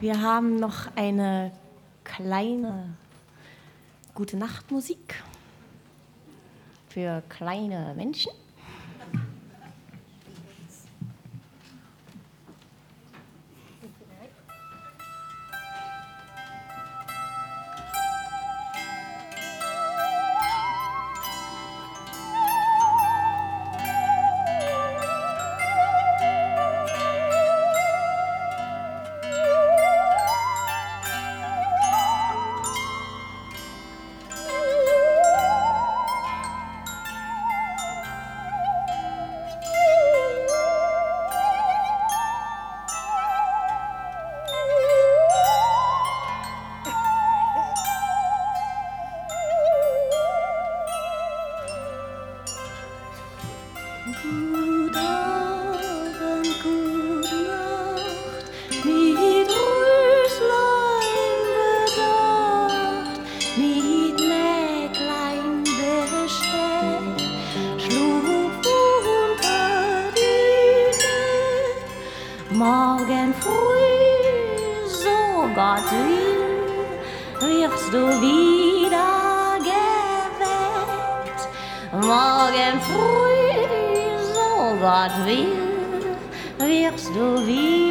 Wir haben noch eine kleine Gute Nacht Musik für kleine Menschen. Morgen früh, so Gott will, wirst du wieder geweckt. Morgen früh, Gott will, wirst du wieder